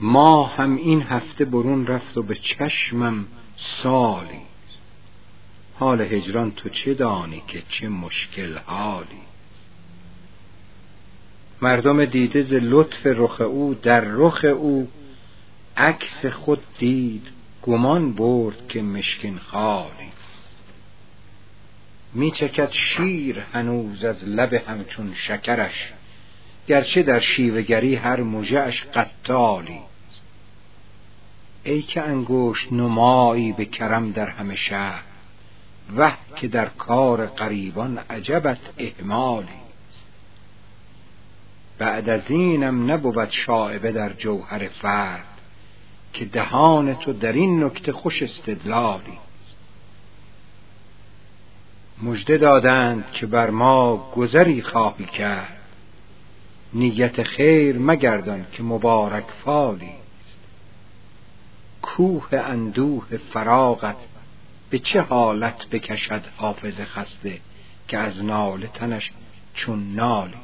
ما هم این هفته برون رفت و به چشمم سالی. حال هجران تو چه دانی که چه مشکل حالی؟ مردم دیده ز لطف رخ او در رخ او عکس خود دید گمان برد که مشکین خالی. می چکد شیر هنوز از لب همچون شکرش گرچه در شیوگری هر مژهاش قتالی ای که انگشت نمایی به کرم در همه شهر وه که در کار غریبان عجبت اهمالی بعد از اینم نبود شایبه در جوهر فرد که دهان تو در این نکته خوش استدلالی مژده دادند که بر ما گذری خواهی کرد. نیت خیر مگردان که مبارک فالی کوه اندوه فراغت به چه حالت بکشد حافظ خسته که از ناله تنش چون نالی